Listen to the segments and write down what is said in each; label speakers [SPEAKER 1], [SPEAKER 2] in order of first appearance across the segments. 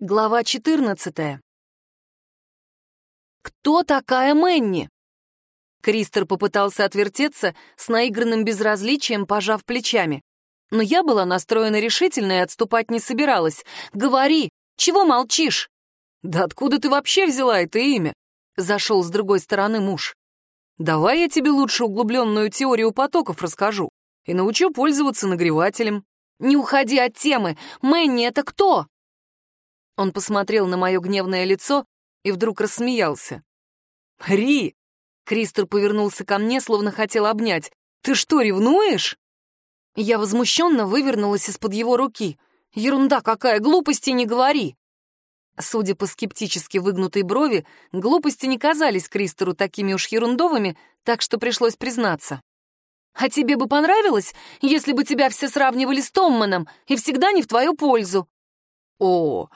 [SPEAKER 1] Глава 14. Кто такая Мэнни? Кристер попытался отвертеться с наигранным безразличием, пожав плечами. Но я была настроена решительно и отступать не собиралась. «Говори! Чего молчишь?» «Да откуда ты вообще взяла это имя?» Зашел с другой стороны муж. «Давай я тебе лучше углубленную теорию потоков расскажу и научу пользоваться нагревателем». «Не уходи от темы! Мэнни — это кто?» Он посмотрел на мое гневное лицо и вдруг рассмеялся. «Ри!» — Кристер повернулся ко мне, словно хотел обнять. «Ты что, ревнуешь?» Я возмущенно вывернулась из-под его руки. «Ерунда какая, глупости не говори!» Судя по скептически выгнутой брови, глупости не казались Кристеру такими уж ерундовыми, так что пришлось признаться. «А тебе бы понравилось, если бы тебя все сравнивали с Томманом и всегда не в твою пользу?» «О,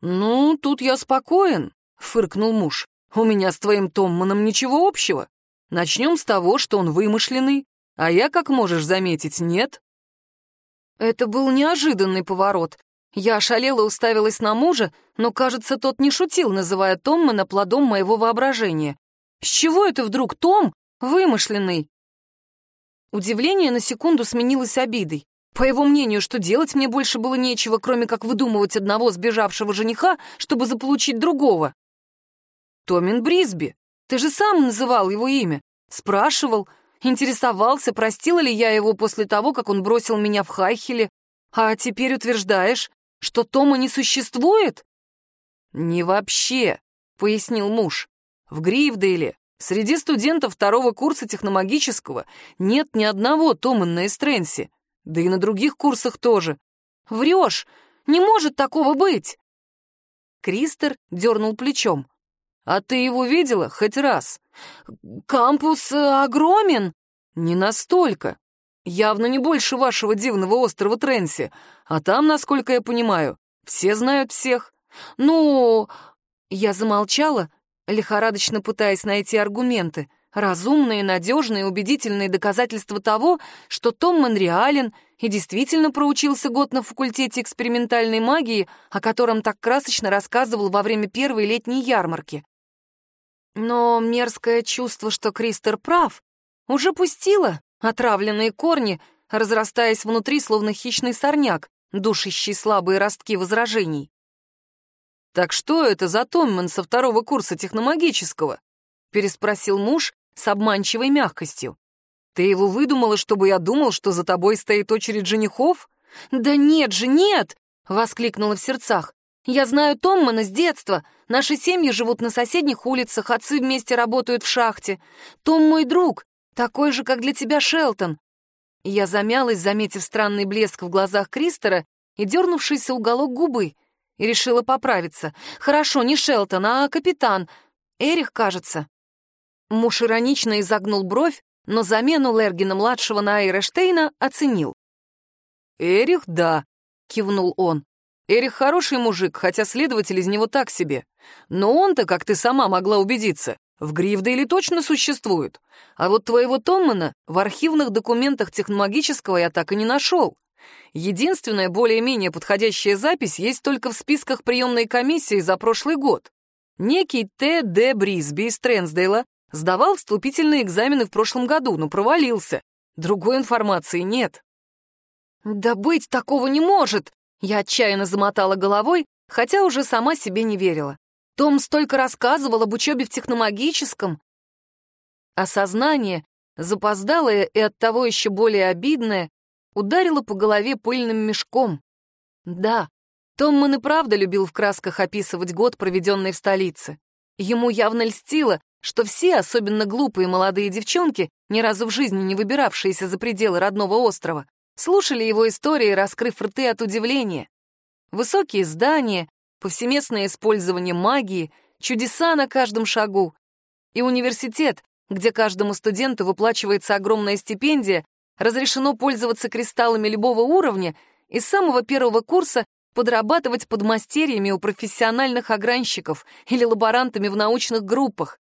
[SPEAKER 1] «Ну, тут я спокоен», — фыркнул муж. «У меня с твоим Томманом ничего общего. Начнем с того, что он вымышленный, а я, как можешь заметить, нет». Это был неожиданный поворот. Я ошалела уставилась на мужа, но, кажется, тот не шутил, называя Томмана плодом моего воображения. С чего это вдруг Том вымышленный? Удивление на секунду сменилось обидой. По его мнению, что делать мне больше было нечего, кроме как выдумывать одного сбежавшего жениха, чтобы заполучить другого. Томин Брисби, ты же сам называл его имя. Спрашивал, интересовался, простила ли я его после того, как он бросил меня в Хайхеле. А теперь утверждаешь, что Тома не существует? Не вообще, пояснил муж. В Гривдейле среди студентов второго курса техномагического нет ни одного Тома на Эстренсе. Да и на других курсах тоже. Врешь! Не может такого быть!» Кристер дернул плечом. «А ты его видела хоть раз?» «Кампус э, огромен!» «Не настолько. Явно не больше вашего дивного острова Тренси. А там, насколько я понимаю, все знают всех. Ну...» Я замолчала, лихорадочно пытаясь найти аргументы разумные, надежные, убедительные доказательства того, что Том Монреален и действительно проучился год на факультете экспериментальной магии, о котором так красочно рассказывал во время первой летней ярмарки. Но мерзкое чувство, что Кристер прав, уже пустило отравленные корни, разрастаясь внутри, словно хищный сорняк, душащий слабые ростки возражений. «Так что это за Томман со второго курса техномагического?» — переспросил муж, с обманчивой мягкостью. «Ты его выдумала, чтобы я думал, что за тобой стоит очередь женихов?» «Да нет же, нет!» — воскликнула в сердцах. «Я знаю Томмана с детства. Наши семьи живут на соседних улицах, отцы вместе работают в шахте. Том мой друг, такой же, как для тебя Шелтон». Я замялась, заметив странный блеск в глазах Кристера и дернувшийся уголок губы, и решила поправиться. «Хорошо, не Шелтон, а капитан. Эрих, кажется». Муж иронично изогнул бровь, но замену Лергина-младшего на Эйрештейна оценил. «Эрих, да», — кивнул он. «Эрих хороший мужик, хотя следователь из него так себе. Но он-то, как ты сама могла убедиться, в Гривдейле точно существует. А вот твоего Томмана в архивных документах технологического я так и не нашел. Единственная более-менее подходящая запись есть только в списках приемной комиссии за прошлый год. Некий Т. Д. Брисби из Тренсдейла Сдавал вступительные экзамены в прошлом году, но провалился. Другой информации нет. «Да быть такого не может!» Я отчаянно замотала головой, хотя уже сама себе не верила. Том столько рассказывал об учебе в техномагическом. Осознание, запоздалое и оттого еще более обидное, ударило по голове пыльным мешком. Да, Томман и правда любил в красках описывать год, проведенный в столице. Ему явно льстило, что все, особенно глупые молодые девчонки, ни разу в жизни не выбиравшиеся за пределы родного острова, слушали его истории, раскрыв рты от удивления. Высокие здания, повсеместное использование магии, чудеса на каждом шагу. И университет, где каждому студенту выплачивается огромная стипендия, разрешено пользоваться кристаллами любого уровня и с самого первого курса подрабатывать подмастерьями у профессиональных огранщиков или лаборантами в научных группах.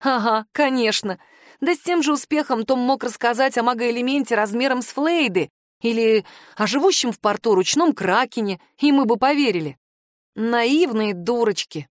[SPEAKER 1] Ага, конечно. Да с тем же успехом Том мог рассказать о магоэлементе размером с Флейды или о живущем в порту ручном кракене, и мы бы поверили. Наивные дурочки.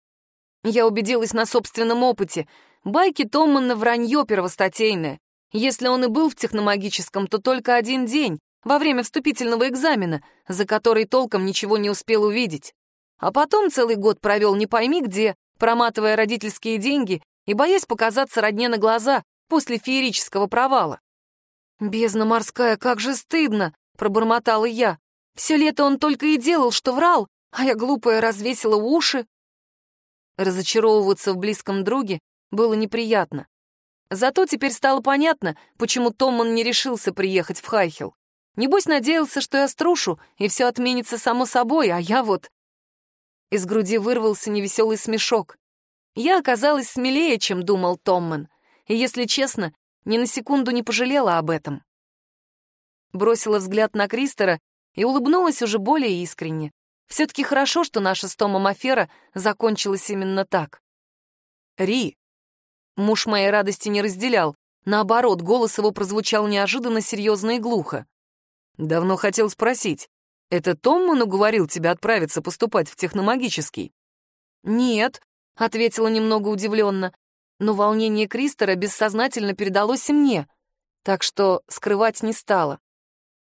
[SPEAKER 1] Я убедилась на собственном опыте. Байки Томмана вранье первостатейное. Если он и был в техномагическом, то только один день, во время вступительного экзамена, за который толком ничего не успел увидеть. А потом целый год провел не пойми где, проматывая родительские деньги и боясь показаться родне на глаза после феерического провала. «Бездна морская, как же стыдно!» — пробормотала я. «Все лето он только и делал, что врал, а я глупая развесила уши». Разочаровываться в близком друге было неприятно. Зато теперь стало понятно, почему Томман не решился приехать в Хайхел. Небось, надеялся, что я струшу, и все отменится само собой, а я вот... Из груди вырвался невеселый смешок. Я оказалась смелее, чем думал Томман, и, если честно, ни на секунду не пожалела об этом. Бросила взгляд на Кристера и улыбнулась уже более искренне. Все-таки хорошо, что наша с Томом афера закончилась именно так. «Ри!» Муж моей радости не разделял. Наоборот, голос его прозвучал неожиданно серьезно и глухо. «Давно хотел спросить, это Томман уговорил тебя отправиться поступать в техномагический?» «Нет», — ответила немного удивленно, но волнение Кристера бессознательно передалось и мне, так что скрывать не стала.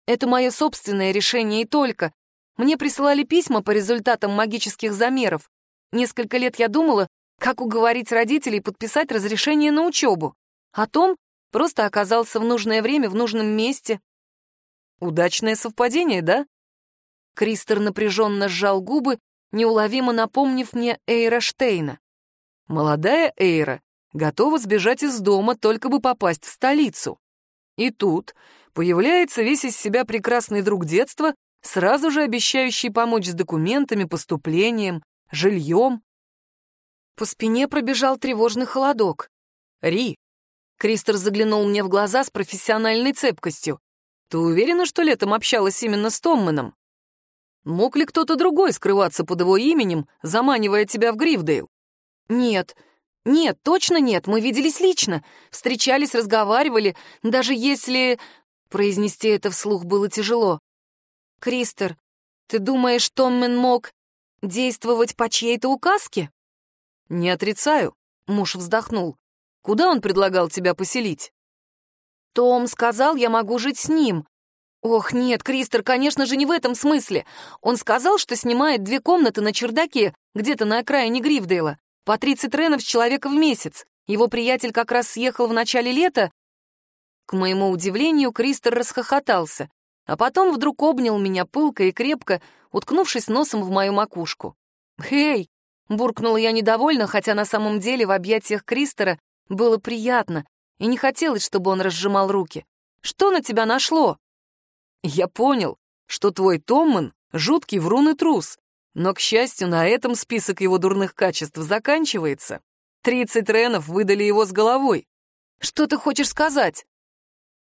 [SPEAKER 1] Это мое собственное решение и только. Мне присылали письма по результатам магических замеров. Несколько лет я думала, как уговорить родителей подписать разрешение на учебу. А Том просто оказался в нужное время в нужном месте. Удачное совпадение, да? Кристер напряженно сжал губы, неуловимо напомнив мне Эйра Штейна. Молодая Эйра готова сбежать из дома, только бы попасть в столицу. И тут появляется весь из себя прекрасный друг детства, сразу же обещающий помочь с документами, поступлением, жильем. По спине пробежал тревожный холодок. «Ри!» Кристер заглянул мне в глаза с профессиональной цепкостью. «Ты уверена, что летом общалась именно с Томманом? Мог ли кто-то другой скрываться под его именем, заманивая тебя в Грифдейл?» «Нет», «Нет, точно нет, мы виделись лично, встречались, разговаривали, даже если...» Произнести это вслух было тяжело. «Кристер, ты думаешь, Томмен мог действовать по чьей-то указке?» «Не отрицаю», — муж вздохнул. «Куда он предлагал тебя поселить?» «Том сказал, я могу жить с ним». «Ох, нет, Кристер, конечно же, не в этом смысле. Он сказал, что снимает две комнаты на чердаке, где-то на окраине Грифдейла. По 30 ренов с человека в месяц. Его приятель как раз съехал в начале лета. К моему удивлению, Кристер расхохотался, а потом вдруг обнял меня пылко и крепко, уткнувшись носом в мою макушку. «Эй!» — буркнула я недовольно, хотя на самом деле в объятиях Кристера было приятно, и не хотелось, чтобы он разжимал руки. «Что на тебя нашло?» «Я понял, что твой Томман — жуткий врун и трус, но, к счастью, на этом список его дурных качеств заканчивается. Тридцать ренов выдали его с головой. Что ты хочешь сказать?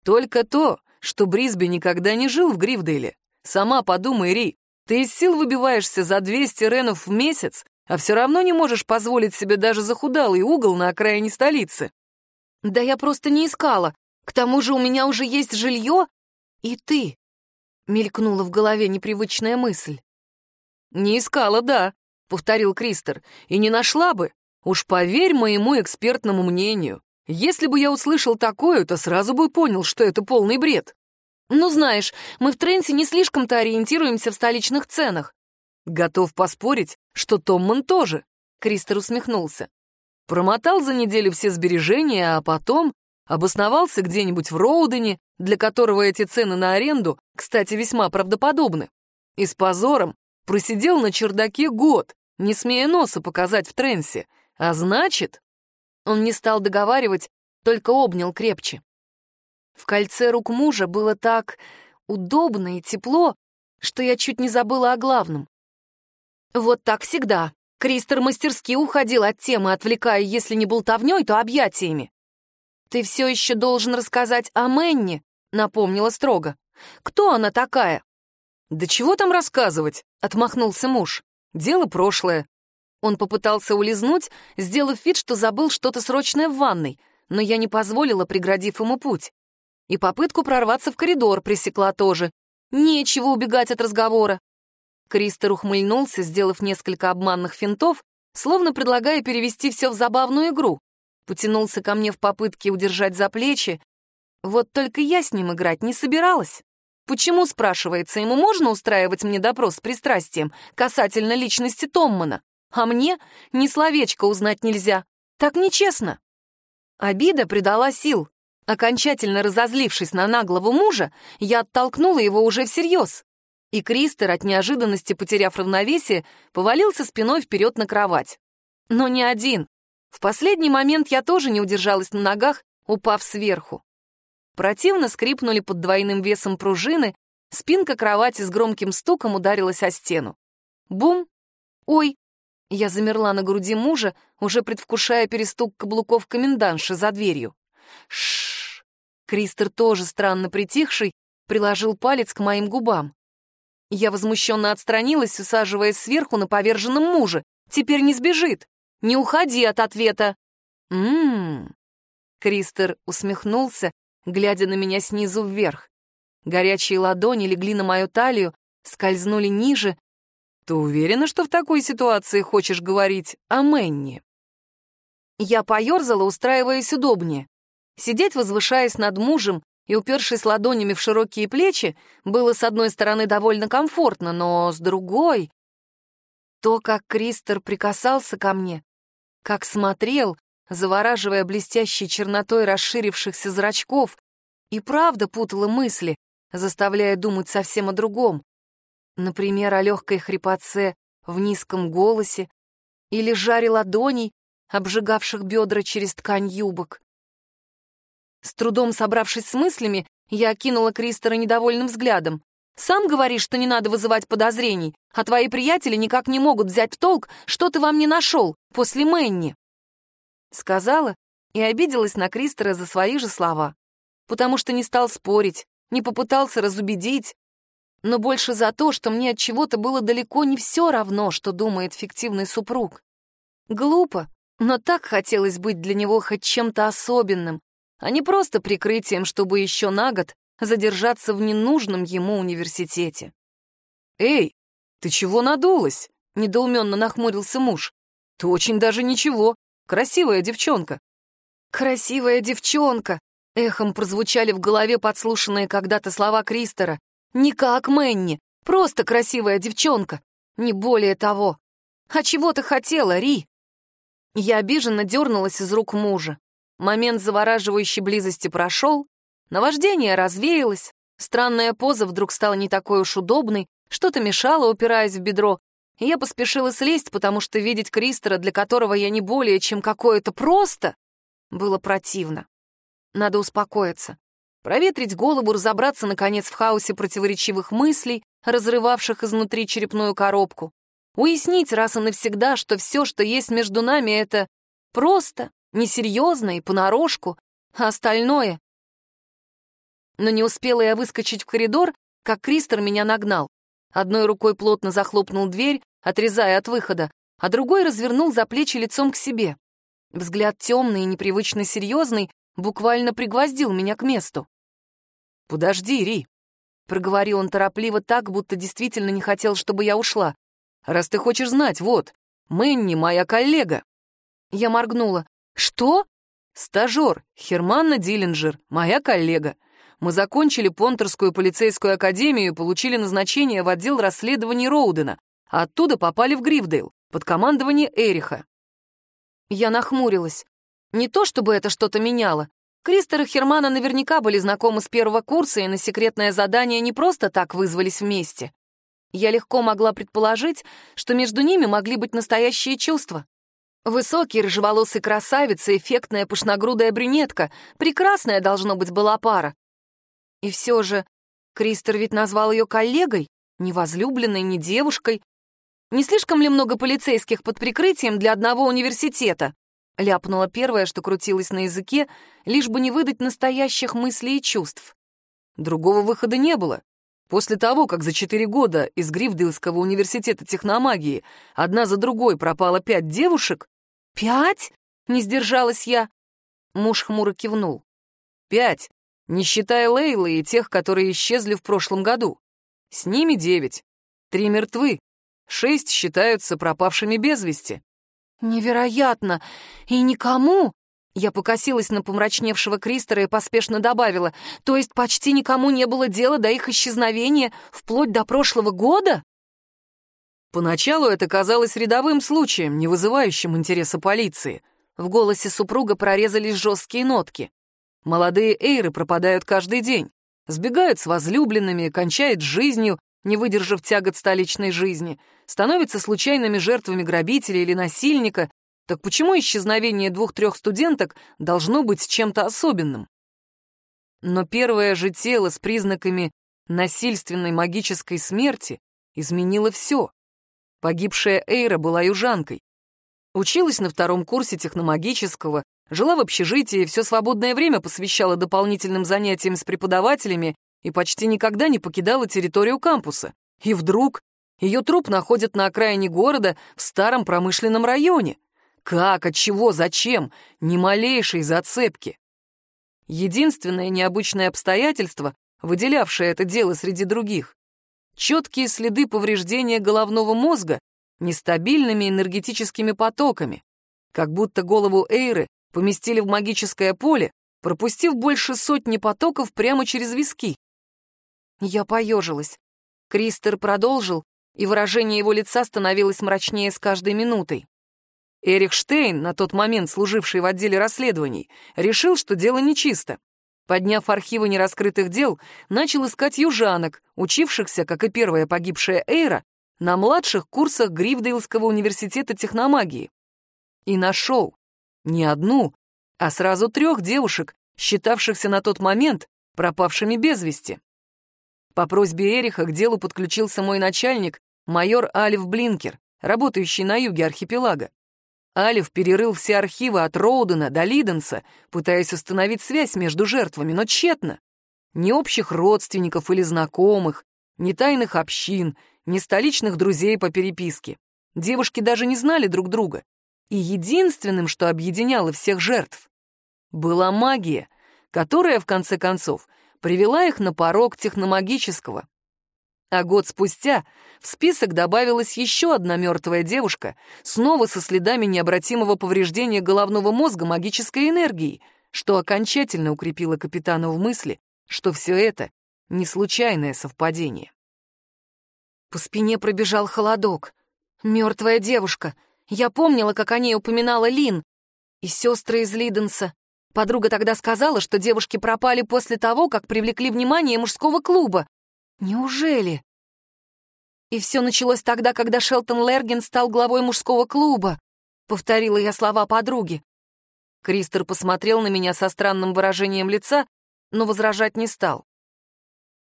[SPEAKER 1] Только то, что Брисби никогда не жил в Грифдейле. Сама подумай, Ри, ты из сил выбиваешься за 200 ренов в месяц, а все равно не можешь позволить себе даже захудалый угол на окраине столицы. Да я просто не искала. К тому же у меня уже есть жилье и ты. Мелькнула в голове непривычная мысль. «Не искала, да», — повторил Кристер, — «и не нашла бы. Уж поверь моему экспертному мнению. Если бы я услышал такое, то сразу бы понял, что это полный бред». «Ну, знаешь, мы в Тренсе не слишком-то ориентируемся в столичных ценах». «Готов поспорить, что Томман тоже», — Кристер усмехнулся. Промотал за неделю все сбережения, а потом обосновался где-нибудь в Роудене, для которого эти цены на аренду, кстати, весьма правдоподобны. И с позором Просидел на чердаке год, не смея носа показать в тренсе. А значит... Он не стал договаривать, только обнял крепче. В кольце рук мужа было так удобно и тепло, что я чуть не забыла о главном. Вот так всегда. Кристер мастерски уходил от темы, отвлекая, если не болтовней, то объятиями. «Ты все еще должен рассказать о Мэнни», — напомнила строго. «Кто она такая?» «Да чего там рассказывать?» — отмахнулся муж. «Дело прошлое». Он попытался улизнуть, сделав вид, что забыл что-то срочное в ванной, но я не позволила, преградив ему путь. И попытку прорваться в коридор пресекла тоже. Нечего убегать от разговора. Кристер ухмыльнулся, сделав несколько обманных финтов, словно предлагая перевести все в забавную игру. Потянулся ко мне в попытке удержать за плечи. Вот только я с ним играть не собиралась. Почему, спрашивается, ему можно устраивать мне допрос с пристрастием касательно личности Томмана, а мне ни словечко узнать нельзя? Так нечестно. Обида придала сил. Окончательно разозлившись на наглого мужа, я оттолкнула его уже всерьез и Кристер, от неожиданности потеряв равновесие, повалился спиной вперед на кровать. Но не один. В последний момент я тоже не удержалась на ногах, упав сверху. Противно скрипнули под двойным весом пружины, спинка кровати с громким стуком ударилась о стену. Бум! Ой! Я замерла на груди мужа, уже предвкушая перестук каблуков комендантши за дверью. Шш! Кристер тоже странно притихший, приложил палец к моим губам. Я возмущенно отстранилась, усаживаясь сверху на поверженном муже. Теперь не сбежит. Не уходи от ответа. Ммм. Кристер усмехнулся, глядя на меня снизу вверх. Горячие ладони легли на мою талию, скользнули ниже. Ты уверена, что в такой ситуации хочешь говорить о Мэнни? Я поерзала, устраиваясь удобнее. Сидеть, возвышаясь над мужем, и, упершись ладонями в широкие плечи, было с одной стороны довольно комфортно, но с другой... То, как Кристер прикасался ко мне, как смотрел, завораживая блестящей чернотой расширившихся зрачков, и правда путала мысли, заставляя думать совсем о другом. Например, о легкой хрипотце в низком голосе или жаре ладоней, обжигавших бедра через ткань юбок. С трудом собравшись с мыслями, я окинула Кристера недовольным взглядом. «Сам говоришь, что не надо вызывать подозрений, а твои приятели никак не могут взять в толк, что ты вам не нашел после Мэнни». Сказала и обиделась на Кристера за свои же слова, потому что не стал спорить, не попытался разубедить, но больше за то, что мне от чего-то было далеко не все равно, что думает фиктивный супруг. Глупо, но так хотелось быть для него хоть чем-то особенным, а не просто прикрытием, чтобы еще на год задержаться в ненужном ему университете. «Эй, ты чего надулась?» — недоуменно нахмурился муж. «Ты очень даже ничего. Красивая девчонка». «Красивая девчонка!» — эхом прозвучали в голове подслушанные когда-то слова Кристера. «Не как Мэнни, просто красивая девчонка. Не более того. А чего ты хотела, Ри?» Я обиженно дернулась из рук мужа. Момент завораживающей близости прошел, наваждение развеялось, странная поза вдруг стала не такой уж удобной, что-то мешало, упираясь в бедро, я поспешила слезть, потому что видеть Кристера, для которого я не более чем какое-то просто, было противно. Надо успокоиться, проветрить голову, разобраться, наконец, в хаосе противоречивых мыслей, разрывавших изнутри черепную коробку, уяснить раз и навсегда, что все, что есть между нами, — это просто несерьезно и понарошку, а остальное... Но не успела я выскочить в коридор, как Кристер меня нагнал. Одной рукой плотно захлопнул дверь, отрезая от выхода, а другой развернул за плечи лицом к себе. Взгляд темный и непривычно серьезный буквально пригвоздил меня к месту. «Подожди, Ри», — проговорил он торопливо так, будто действительно не хотел, чтобы я ушла. «Раз ты хочешь знать, вот, Мэнни моя коллега». Я моргнула. «Что?» «Стажер, Херманна Диллинджер, моя коллега. Мы закончили Понтерскую полицейскую академию и получили назначение в отдел расследований Роудена, а оттуда попали в Грифдейл, под командование Эриха». Я нахмурилась. Не то чтобы это что-то меняло. Кристер и Хермана наверняка были знакомы с первого курса и на секретное задание не просто так вызвались вместе. Я легко могла предположить, что между ними могли быть настоящие чувства. Высокий рыжеволосый красавец и эффектная пышногрудая брюнетка. Прекрасная, должно быть, была пара. И все же Кристер ведь назвал ее коллегой, не возлюбленной, не девушкой. Не слишком ли много полицейских под прикрытием для одного университета? Ляпнула первое, что крутилось на языке, лишь бы не выдать настоящих мыслей и чувств. Другого выхода не было. После того, как за четыре года из Грифдилского университета техномагии одна за другой пропало пять девушек, «Пять?» — не сдержалась я. Муж хмуро кивнул. «Пять, не считая Лейлы и тех, которые исчезли в прошлом году. С ними девять. Три мертвы, шесть считаются пропавшими без вести.
[SPEAKER 2] Невероятно! И никому? Я покосилась на помрачневшего Кристера и поспешно добавила, то есть почти никому не было дела до их исчезновения вплоть до прошлого года?
[SPEAKER 1] Поначалу это казалось рядовым случаем, не вызывающим интереса полиции. В голосе супруга прорезались жесткие нотки. Молодые эйры пропадают каждый день, сбегают с возлюбленными, кончают жизнью, не выдержав тягот столичной жизни, становятся случайными жертвами грабителя или насильника. Так почему исчезновение двух-трех студенток должно быть чем-то особенным? Но первое же тело с признаками насильственной магической смерти изменило все. Погибшая Эйра была южанкой. Училась на втором курсе техномагического, жила в общежитии, все свободное время посвящала дополнительным занятиям с преподавателями и почти никогда не покидала территорию кампуса. И вдруг ее труп находят на окраине города в старом промышленном районе. Как, от чего, зачем? Ни малейшей зацепки. Единственное необычное обстоятельство, выделявшее это дело среди других, четкие следы повреждения головного мозга нестабильными энергетическими потоками, как будто голову Эйры поместили в магическое поле, пропустив больше сотни потоков прямо через виски.
[SPEAKER 2] Я поежилась. Кристер продолжил, и выражение его лица становилось мрачнее с каждой минутой.
[SPEAKER 1] Эрих Штейн, на тот момент служивший в отделе расследований, решил, что дело нечисто. Подняв архивы нераскрытых дел, начал искать южанок, учившихся, как и первая погибшая Эйра, на младших курсах Грифдейлского университета техномагии. И нашел не одну, а сразу трех девушек, считавшихся на тот момент пропавшими без вести. По просьбе Эриха к делу подключился мой начальник, майор Алиф Блинкер, работающий на юге архипелага. Алиф перерыл все архивы от Роудена до Лиденса, пытаясь установить связь между жертвами, но тщетно. Ни общих родственников или знакомых, ни тайных общин, ни столичных друзей по переписке. Девушки даже не знали друг друга. И единственным, что объединяло всех жертв, была магия, которая, в конце концов, привела их на порог техномагического. А год спустя в список добавилась еще одна мертвая девушка, снова со следами необратимого повреждения головного мозга магической энергией, что окончательно укрепило капитана в мысли, что все это не случайное совпадение.
[SPEAKER 2] По спине пробежал холодок. Мертвая девушка. Я помнила, как о ней упоминала Лин. И сестры из Лиденса. Подруга тогда сказала, что девушки пропали после того, как привлекли внимание мужского клуба. Неужели? И все началось тогда, когда Шелтон Лерген стал главой мужского клуба. Повторила я слова подруги.
[SPEAKER 1] Кристер посмотрел на меня со странным выражением лица, но возражать не стал.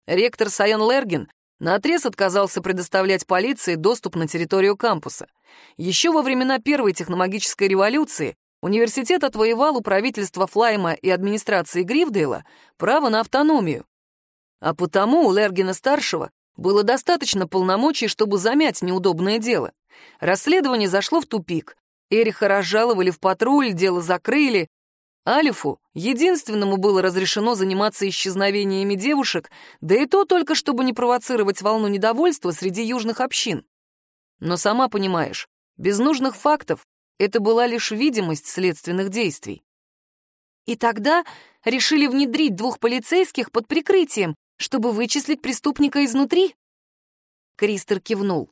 [SPEAKER 1] Ректор Сайон Лерген наотрез отказался предоставлять полиции доступ на территорию кампуса. Еще во времена Первой техномагической революции университет отвоевал у правительства Флайма и администрации Грифдейла право на автономию. А потому у Лергина-старшего было достаточно полномочий, чтобы замять неудобное дело. Расследование зашло в тупик. Эриха разжаловали в патруль, дело закрыли. Алифу единственному было разрешено заниматься исчезновениями девушек, да и то только, чтобы не провоцировать волну недовольства среди южных общин. Но сама понимаешь, без нужных фактов это была лишь видимость следственных действий.
[SPEAKER 2] И тогда решили внедрить двух полицейских под прикрытием, чтобы вычислить преступника изнутри?»
[SPEAKER 1] Кристер кивнул.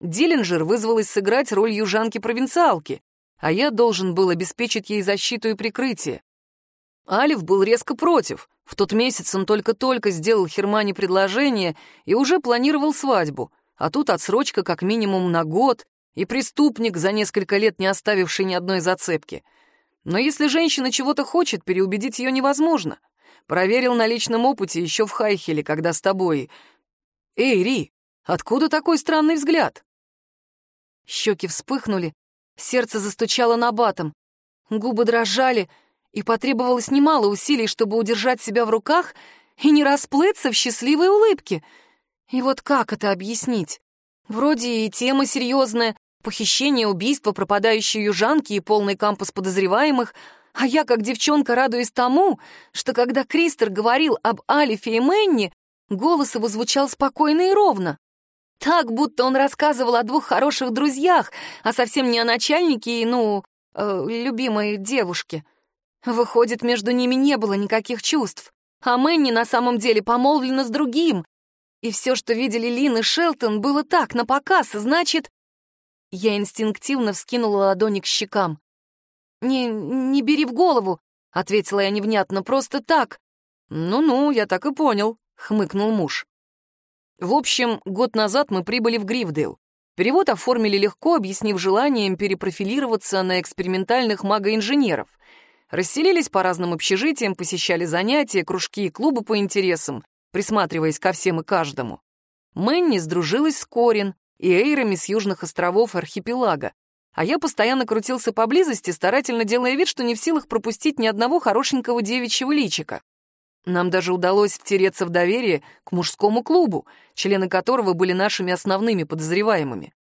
[SPEAKER 1] Диллинджер вызвалась сыграть роль южанки-провинциалки, а я должен был обеспечить ей защиту и прикрытие. Алиф был резко против. В тот месяц он только-только сделал Хермане предложение и уже планировал свадьбу, а тут отсрочка как минимум на год и преступник, за несколько лет не оставивший ни одной зацепки. Но если женщина чего-то хочет, переубедить ее невозможно. Проверил на личном опыте еще в Хайхеле, когда с тобой... Эй, Ри, откуда такой странный взгляд?
[SPEAKER 2] Щеки вспыхнули, сердце застучало на батом, губы дрожали, и потребовалось немало усилий, чтобы удержать себя в руках и не расплыться в счастливой улыбке. И вот как это объяснить? Вроде и тема серьезная, похищение, убийство, пропадающие южанки и полный кампус подозреваемых — а я, как девчонка, радуюсь тому, что когда Кристер говорил об Алифе и Мэнни, голос его звучал спокойно и ровно. Так, будто он рассказывал о двух хороших друзьях, а совсем не о начальнике и, ну, э, любимой девушке. Выходит, между ними не было никаких чувств. А Мэнни на самом деле помолвлена с другим. И все, что видели Лин и Шелтон, было так, на показ, значит... Я инстинктивно вскинула ладони к щекам. «Не, не бери в голову», — ответила я невнятно, — «просто так». «Ну-ну, я так и понял», — хмыкнул муж. В общем, год назад мы прибыли в Грифдейл. Перевод оформили легко, объяснив желанием перепрофилироваться на экспериментальных магоинженеров. Расселились по разным общежитиям, посещали занятия, кружки и клубы по интересам, присматриваясь ко всем и каждому. Мэнни сдружилась с Корин и Эйрами с южных островов архипелага, а я постоянно крутился поблизости, старательно делая вид, что не в силах пропустить ни одного хорошенького девичьего личика. Нам даже удалось втереться в доверие к мужскому клубу, члены которого были нашими основными подозреваемыми.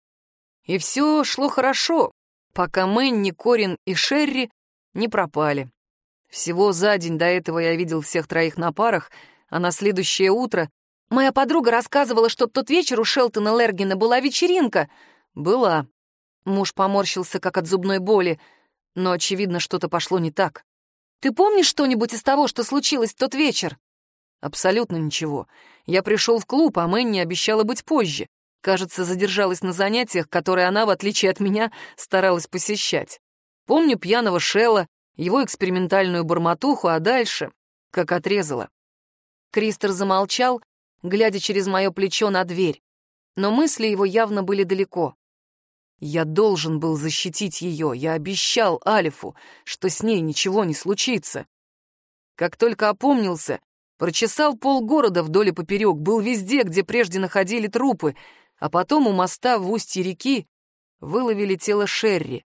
[SPEAKER 2] И все шло хорошо, пока Мэнни, Корин и Шерри не пропали. Всего за день до этого я видел всех троих на парах, а на следующее утро моя подруга рассказывала, что тот вечер у Шелтона Лергина была вечеринка. Была. Муж поморщился, как от зубной боли, но, очевидно, что-то пошло не так. «Ты помнишь что-нибудь из того, что случилось в тот вечер?» «Абсолютно ничего. Я пришел в клуб, а Мэнни обещала быть позже. Кажется, задержалась на занятиях, которые она, в отличие от меня, старалась посещать. Помню пьяного Шелла, его экспериментальную бормотуху, а дальше — как отрезала». Кристер замолчал, глядя через мое плечо на дверь. Но мысли его явно были далеко. Я должен был защитить ее, я обещал Алифу, что с ней ничего не случится. Как только опомнился, прочесал полгорода вдоль и поперек, был везде, где прежде находили трупы, а потом у моста в устье реки выловили тело Шерри.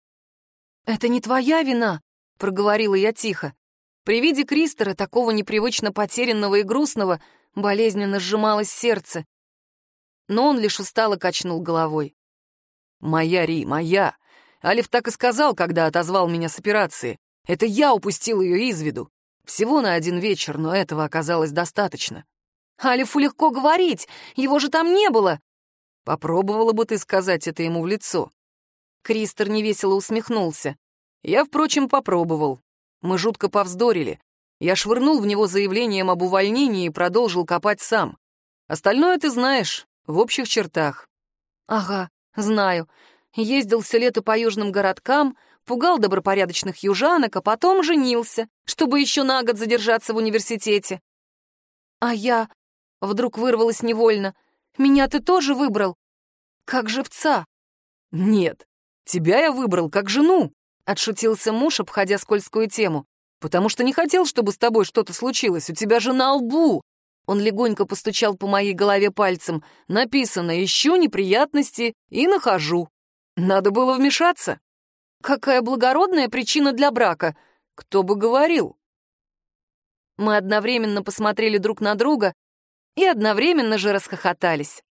[SPEAKER 2] «Это не твоя вина», — проговорила я тихо. При виде Кристера, такого непривычно потерянного и грустного, болезненно сжималось сердце. Но он лишь устало качнул головой. «Моя, Ри, моя. Алиф так и сказал, когда отозвал меня с операции. Это я упустил ее из виду. Всего на один вечер, но этого оказалось достаточно». «Алифу легко говорить, его же там не было!» «Попробовала бы ты сказать это ему в лицо». Кристер невесело усмехнулся. «Я, впрочем, попробовал. Мы жутко повздорили. Я швырнул в него заявлением об увольнении и продолжил копать сам. Остальное ты знаешь, в общих чертах». «Ага, Знаю. Ездил все лето по южным городкам, пугал добропорядочных южанок, а потом женился, чтобы еще на год задержаться в университете. А я... Вдруг вырвалась невольно. Меня ты тоже выбрал? Как живца? Нет, тебя я выбрал как жену, отшутился муж, обходя скользкую тему. Потому что не хотел, чтобы с тобой что-то случилось. У тебя же на лбу он легонько постучал по моей голове пальцем. Написано «Ищу неприятности и нахожу». Надо было вмешаться. Какая благородная причина для брака. Кто бы говорил? Мы одновременно посмотрели друг на друга и одновременно же расхохотались.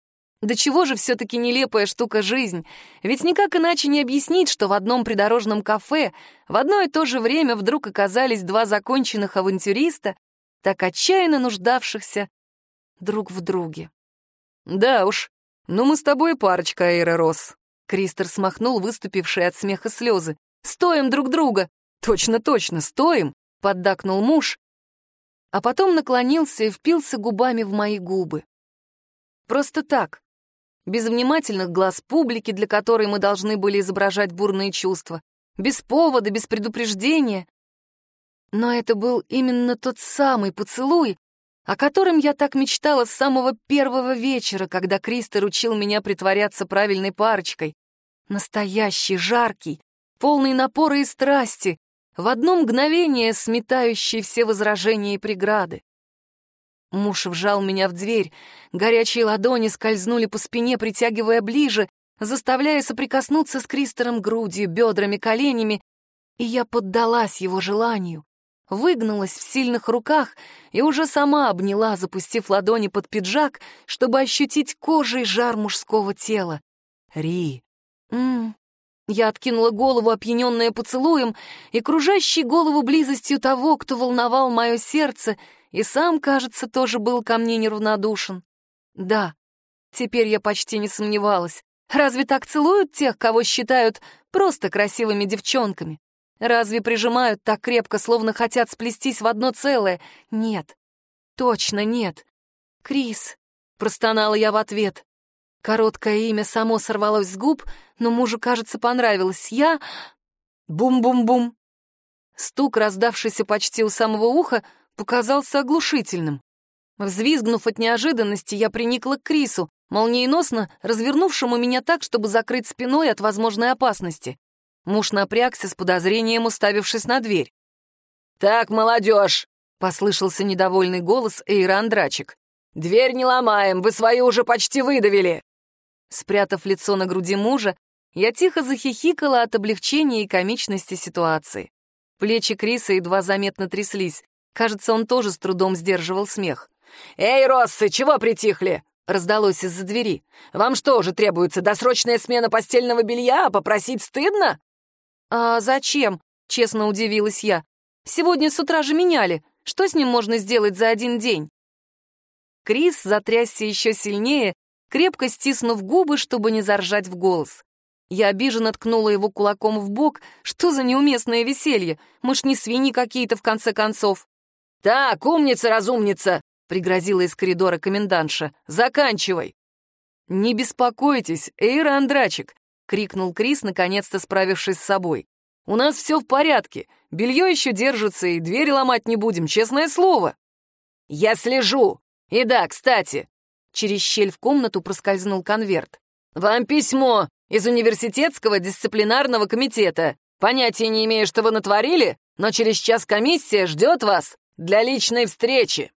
[SPEAKER 2] Да чего же все-таки нелепая штука жизнь? Ведь никак иначе не объяснить, что в одном придорожном кафе в одно и то же время вдруг оказались два законченных авантюриста, так отчаянно нуждавшихся друг в друге. «Да уж, ну мы с тобой парочка, Эйра Росс». Кристер смахнул выступившие от смеха слезы. «Стоим друг друга!» «Точно-точно, стоим!» — поддакнул муж, а потом наклонился и впился губами в мои губы. Просто так, без внимательных глаз публики, для которой мы должны были изображать бурные чувства, без повода, без предупреждения. Но это был именно тот самый поцелуй, о котором я так мечтала с самого первого вечера, когда Кристер учил меня притворяться правильной парочкой. Настоящий, жаркий, полный напора и страсти, в одно мгновение сметающий все возражения и преграды. Муж вжал меня в дверь, горячие ладони скользнули по спине, притягивая ближе, заставляя соприкоснуться с Кристером грудью, бедрами, коленями, и я поддалась его желанию выгнулась в сильных руках и уже сама обняла, запустив ладони под пиджак, чтобы ощутить кожей жар мужского тела. «Ри!» М. Я откинула голову, опьяненная поцелуем, и кружащей голову близостью того, кто волновал мое сердце, и сам, кажется, тоже был ко мне неравнодушен. Да, Теперь я почти не сомневалась. Разве так целуют тех, кого считают просто красивыми девчонками? Разве прижимают так крепко, словно хотят сплестись в одно целое? Нет. Точно нет. Крис, простонала я в ответ. Короткое имя само сорвалось с губ, но мужу, кажется, понравилось. Я... Бум-бум-бум. Стук, раздавшийся почти у самого уха, показался оглушительным. Взвизгнув от неожиданности, я приникла к Крису, молниеносно развернувшему меня так, чтобы закрыть спиной от возможной опасности. Муж напрягся с подозрением, уставившись на дверь.
[SPEAKER 3] «Так, молодежь!» — послышался недовольный голос Эйра Андрачек. «Дверь не ломаем, вы свою уже почти выдавили!»
[SPEAKER 2] Спрятав лицо на груди мужа, я тихо захихикала от облегчения и комичности ситуации. Плечи Криса едва заметно тряслись. Кажется, он тоже с трудом сдерживал смех.
[SPEAKER 3] «Эй, Россы, чего притихли?» — раздалось из-за двери. «Вам что же требуется, досрочная смена постельного белья, а попросить стыдно?»
[SPEAKER 2] «А зачем?» — честно удивилась я. «Сегодня с утра же меняли. Что с ним можно сделать за один день?» Крис затрясся еще сильнее, крепко стиснув губы, чтобы не заржать в голос. Я обиженно ткнула его кулаком в бок. Что за неуместное веселье? Мы ж не свиньи какие-то, в конце концов.
[SPEAKER 3] «Так, умница-разумница!» — пригрозила из коридора комендантша. «Заканчивай!»
[SPEAKER 2] «Не беспокойтесь, Эйра Андрачек!» — крикнул Крис, наконец-то справившись с собой. «У нас все в порядке. Белье еще держится, и дверь ломать не будем, честное слово».
[SPEAKER 3] «Я слежу. И да, кстати...»
[SPEAKER 2] Через щель в комнату проскользнул конверт.
[SPEAKER 3] «Вам письмо из университетского дисциплинарного комитета. Понятия не имею, что вы натворили, но через час комиссия ждет вас для личной встречи».